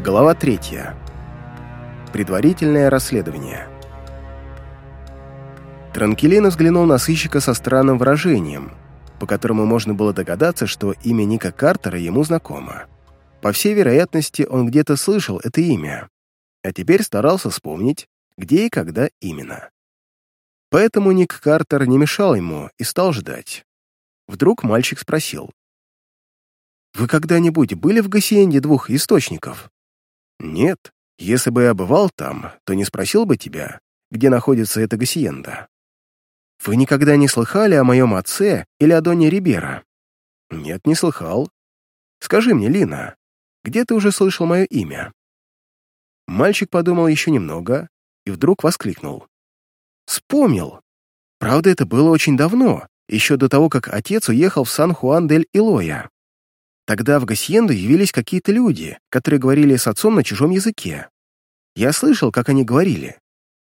Глава третья. Предварительное расследование. Транкелина взглянул на сыщика со странным выражением, по которому можно было догадаться, что имя Ника Картера ему знакомо. По всей вероятности, он где-то слышал это имя, а теперь старался вспомнить, где и когда именно. Поэтому Ник Картер не мешал ему и стал ждать. Вдруг мальчик спросил. «Вы когда-нибудь были в Гассиенде двух источников?» «Нет. Если бы я бывал там, то не спросил бы тебя, где находится эта Гассиенда». «Вы никогда не слыхали о моем отце или о Доне Рибера?» «Нет, не слыхал. Скажи мне, Лина, где ты уже слышал мое имя?» Мальчик подумал еще немного и вдруг воскликнул. «Вспомнил! Правда, это было очень давно, еще до того, как отец уехал в Сан-Хуан-дель-Илоя. Тогда в Гасьенду явились какие-то люди, которые говорили с отцом на чужом языке. Я слышал, как они говорили.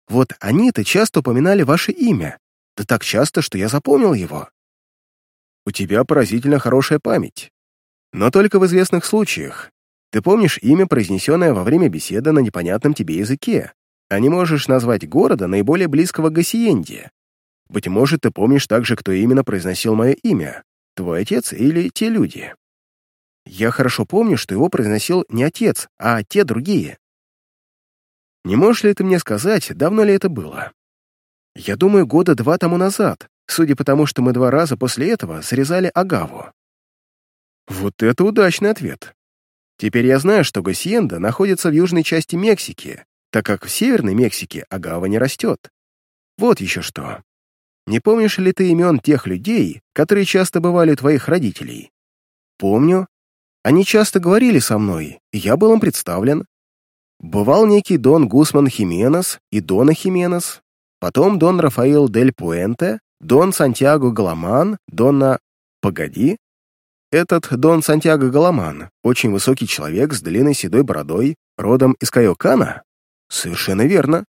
Вот они-то часто упоминали ваше имя, да так часто, что я запомнил его. У тебя поразительно хорошая память. Но только в известных случаях. Ты помнишь имя, произнесенное во время беседы на непонятном тебе языке, а не можешь назвать города наиболее близкого к Гассиенде. Быть может, ты помнишь также, кто именно произносил мое имя, твой отец или те люди. Я хорошо помню, что его произносил не отец, а те другие. Не можешь ли ты мне сказать, давно ли это было? Я думаю, года два тому назад, судя по тому, что мы два раза после этого срезали агаву. Вот это удачный ответ. Теперь я знаю, что Гасиенда находится в южной части Мексики, так как в северной Мексике агава не растет. Вот еще что. Не помнишь ли ты имен тех людей, которые часто бывали у твоих родителей? Помню, они часто говорили со мной, и я был им представлен. Бывал некий Дон Гусман Хименес и Дона Хименес, потом Дон Рафаэл Дель Пуэнте, Дон Сантьяго Галаман, Дона... Погоди. Этот Дон Сантьяго Галаман, очень высокий человек с длинной седой бородой, родом из Кайокана? Совершенно верно.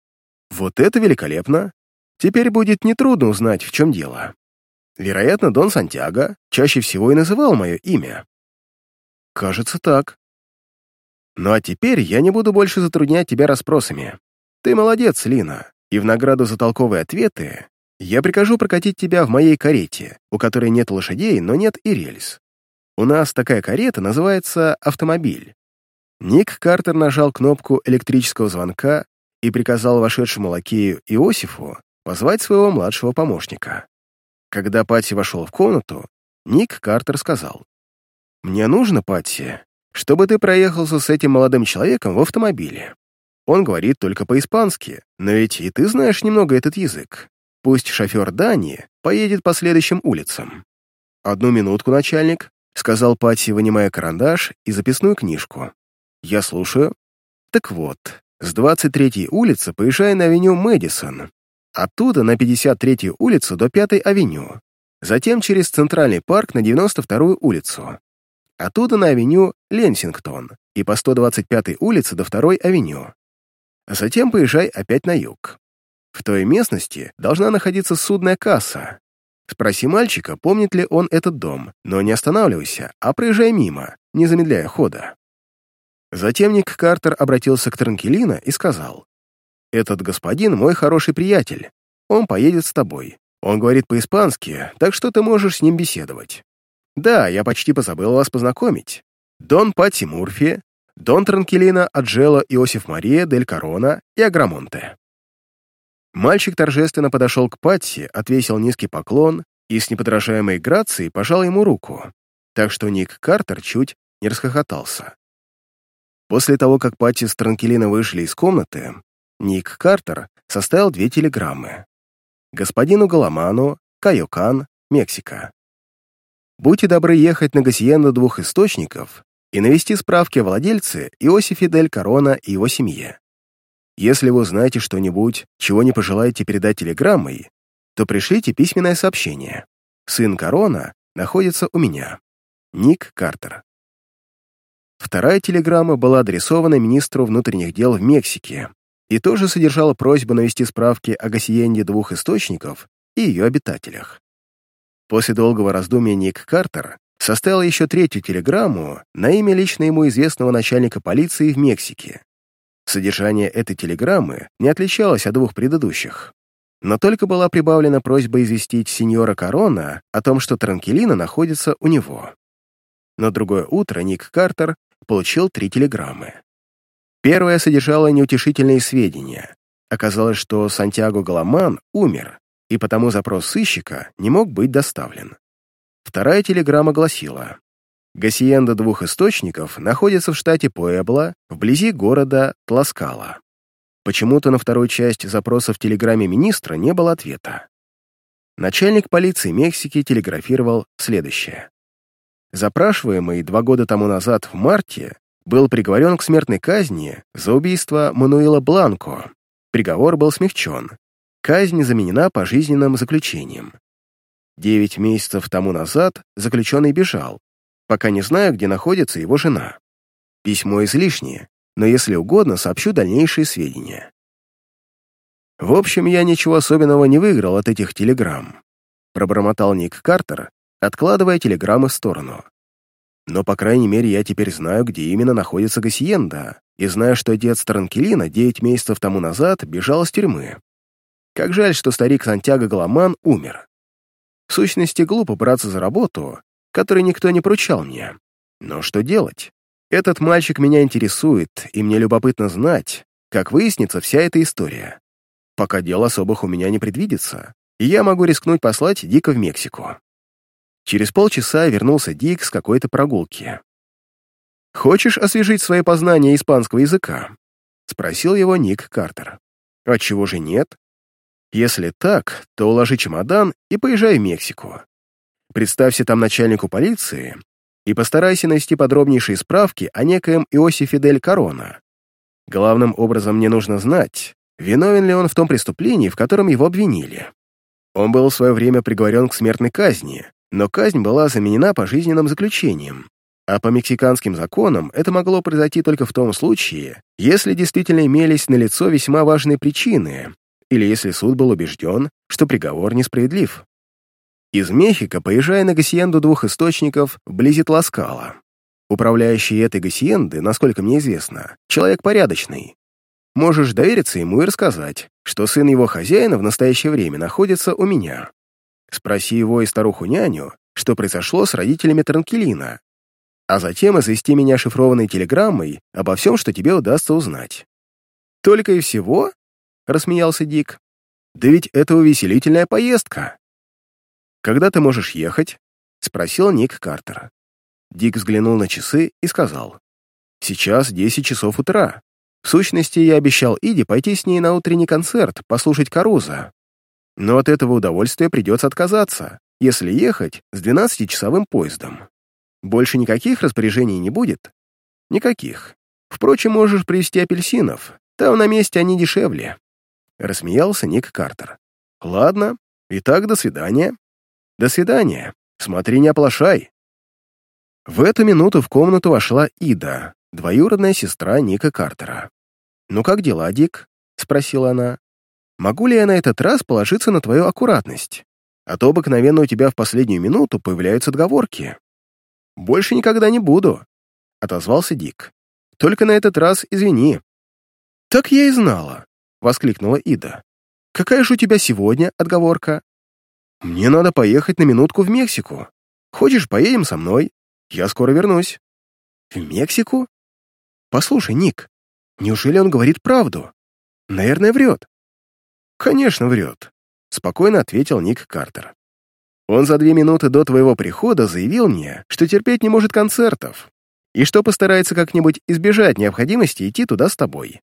Вот это великолепно. Теперь будет нетрудно узнать, в чем дело. Вероятно, Дон Сантьяго чаще всего и называл мое имя. Кажется, так. Ну а теперь я не буду больше затруднять тебя расспросами. Ты молодец, Лина, и в награду за толковые ответы я прикажу прокатить тебя в моей карете, у которой нет лошадей, но нет и рельс. У нас такая карета называется автомобиль. Ник Картер нажал кнопку электрического звонка и приказал вошедшему лакею Иосифу позвать своего младшего помощника. Когда Патти вошел в комнату, Ник Картер сказал, «Мне нужно, Патти, чтобы ты проехался с этим молодым человеком в автомобиле. Он говорит только по-испански, но ведь и ты знаешь немного этот язык. Пусть шофер Дани поедет по следующим улицам». «Одну минутку, начальник», — сказал Патти, вынимая карандаш и записную книжку. «Я слушаю». «Так вот, с 23-й улицы поезжай на авеню Мэдисон, оттуда на 53-ю улицу до 5-й авеню, затем через Центральный парк на 92-ю улицу, Оттуда на авеню Ленсингтон и по 125-й улице до 2-й авеню. А затем поезжай опять на юг. В той местности должна находиться судная касса. Спроси мальчика, помнит ли он этот дом, но не останавливайся, а проезжай мимо, не замедляя хода. Затем Ник Картер обратился к Транкелина и сказал, «Этот господин мой хороший приятель. Он поедет с тобой. Он говорит по-испански, так что ты можешь с ним беседовать. Да, я почти позабыл вас познакомить. Дон Пати Мурфи, Дон Транкелина Аджело Иосиф Мария Дель Корона и Аграмонте. Мальчик торжественно подошел к Патти, отвесил низкий поклон и с неподражаемой грацией пожал ему руку, так что Ник Картер чуть не расхохотался. После того, как Патти с Транкелина вышли из комнаты, Ник Картер составил две телеграммы. Господину Галаману, Кайокан, Мексика. Будьте добры ехать на Гассиенду двух источников и навести справки о владельце Иосифе Дель Корона и его семье. Если вы узнаете что-нибудь, чего не пожелаете передать телеграммой, то пришлите письменное сообщение. Сын Корона находится у меня. Ник Картер. Вторая телеграмма была адресована министру внутренних дел в Мексике и тоже содержала просьбу навести справки о Гассиенде двух источников и ее обитателях. После долгого раздумья Ник Картер составил еще третью телеграмму на имя лично ему известного начальника полиции в Мексике. Содержание этой телеграммы не отличалось от двух предыдущих, но только была прибавлена просьба известить сеньора Корона о том, что Транкелина находится у него. На другое утро Ник Картер получил три телеграммы. Первая содержала неутешительные сведения. Оказалось, что Сантьяго Галаман умер, и потому запрос сыщика не мог быть доставлен. Вторая телеграмма гласила «Гасиенда двух источников находится в штате Пуэбло, вблизи города Тласкала». Почему-то на вторую часть запроса в телеграмме министра не было ответа. Начальник полиции Мексики телеграфировал следующее. Запрашиваемый два года тому назад в марте был приговорен к смертной казни за убийство Мануила Бланко. Приговор был смягчен. Казнь заменена пожизненным заключением. Девять месяцев тому назад заключенный бежал, пока не знаю, где находится его жена. Письмо излишнее, но если угодно, сообщу дальнейшие сведения. В общем, я ничего особенного не выиграл от этих телеграмм. Пробормотал Ник Картер, откладывая телеграммы в сторону. Но, по крайней мере, я теперь знаю, где именно находится Гассиенда, и знаю, что отец Таранкелина девять месяцев тому назад бежал из тюрьмы. Как жаль, что старик Сантьяго Галаман умер. В сущности, глупо браться за работу, которой никто не поручал мне. Но что делать? Этот мальчик меня интересует, и мне любопытно знать, как выяснится вся эта история. Пока дел особых у меня не предвидится, и я могу рискнуть послать Дика в Мексику. Через полчаса вернулся Дик с какой-то прогулки. «Хочешь освежить свои познания испанского языка?» — спросил его Ник Картер. «Отчего же нет? Если так, то уложи чемодан и поезжай в Мексику. Представься там начальнику полиции и постарайся найти подробнейшие справки о некоем Иосифе Дель Корона. Главным образом мне нужно знать, виновен ли он в том преступлении, в котором его обвинили. Он был в свое время приговорен к смертной казни, но казнь была заменена пожизненным заключением, а по мексиканским законам это могло произойти только в том случае, если действительно имелись налицо весьма важные причины, или если суд был убежден, что приговор несправедлив. Из Мехико поезжая на гасиенду двух источников вблизи Тласкала. Управляющий этой гасиенды, насколько мне известно, человек порядочный. Можешь довериться ему и рассказать, что сын его хозяина в настоящее время находится у меня. Спроси его и старуху-няню, что произошло с родителями Транкелина, а затем извести меня шифрованной телеграммой обо всем, что тебе удастся узнать. «Только и всего?» — рассмеялся Дик. «Да ведь это увеселительная поездка!» «Когда ты можешь ехать?» — спросил Ник Картер. Дик взглянул на часы и сказал. «Сейчас десять часов утра. В сущности, я обещал Иди пойти с ней на утренний концерт, послушать Каруза. Но от этого удовольствия придется отказаться, если ехать с двенадцатичасовым поездом. Больше никаких распоряжений не будет? Никаких. Впрочем, можешь привезти апельсинов. Там на месте они дешевле». Рассмеялся Ник Картер. «Ладно. Итак, до свидания». «До свидания. Смотри, не оплошай». В эту минуту в комнату вошла Ида, двоюродная сестра Ника Картера. «Ну как дела, Дик?» — спросила она. «Могу ли я на этот раз положиться на твою аккуратность? А то обыкновенно у тебя в последнюю минуту появляются отговорки». «Больше никогда не буду», — отозвался Дик. «Только на этот раз извини». «Так я и знала», — воскликнула Ида. «Какая же у тебя сегодня отговорка?» «Мне надо поехать на минутку в Мексику. Хочешь, поедем со мной? Я скоро вернусь». «В Мексику?» «Послушай, Ник, неужели он говорит правду? Наверное, врет». «Конечно, врет», — спокойно ответил Ник Картер. «Он за две минуты до твоего прихода заявил мне, что терпеть не может концертов, и что постарается как-нибудь избежать необходимости идти туда с тобой».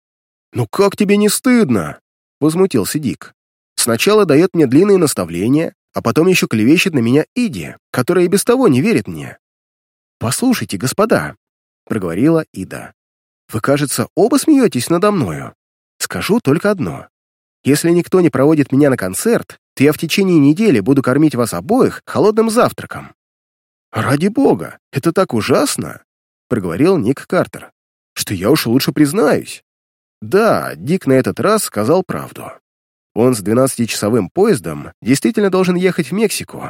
«Ну как тебе не стыдно?» — возмутился Дик. «Сначала дает мне длинные наставления, а потом еще клевещет на меня Иди, которая и без того не верит мне. «Послушайте, господа», — проговорила Ида, «вы, кажется, оба смеетесь надо мною. Скажу только одно. Если никто не проводит меня на концерт, то я в течение недели буду кормить вас обоих холодным завтраком». «Ради бога, это так ужасно», — проговорил Ник Картер, «что я уж лучше признаюсь». Да, Дик на этот раз сказал правду. Он с 12-часовым поездом действительно должен ехать в Мексику.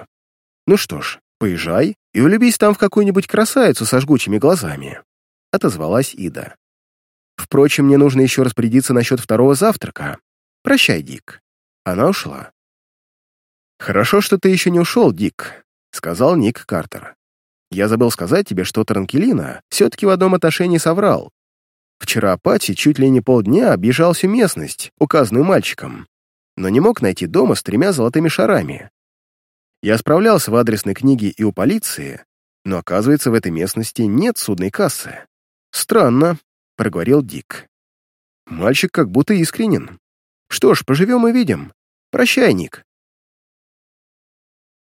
Ну что ж, Поезжай и влюбись там в какую-нибудь красавицу со жгучими глазами», — отозвалась Ида. «Впрочем, мне нужно еще распорядиться насчет второго завтрака. Прощай, Дик». Она ушла. «Хорошо, что ты еще не ушел, Дик», — сказал Ник Картер. «Я забыл сказать тебе, что Транкелина все-таки в одном отношении соврал. Вчера Пати чуть ли не полдня объезжал всю местность, указанную мальчиком, но не мог найти дома с тремя золотыми шарами. Я справлялся в адресной книге и у полиции, но, оказывается, в этой местности нет судной кассы. «Странно», — проговорил Дик. «Мальчик как будто искренен. Что ж, поживем и видим. Прощай, Ник».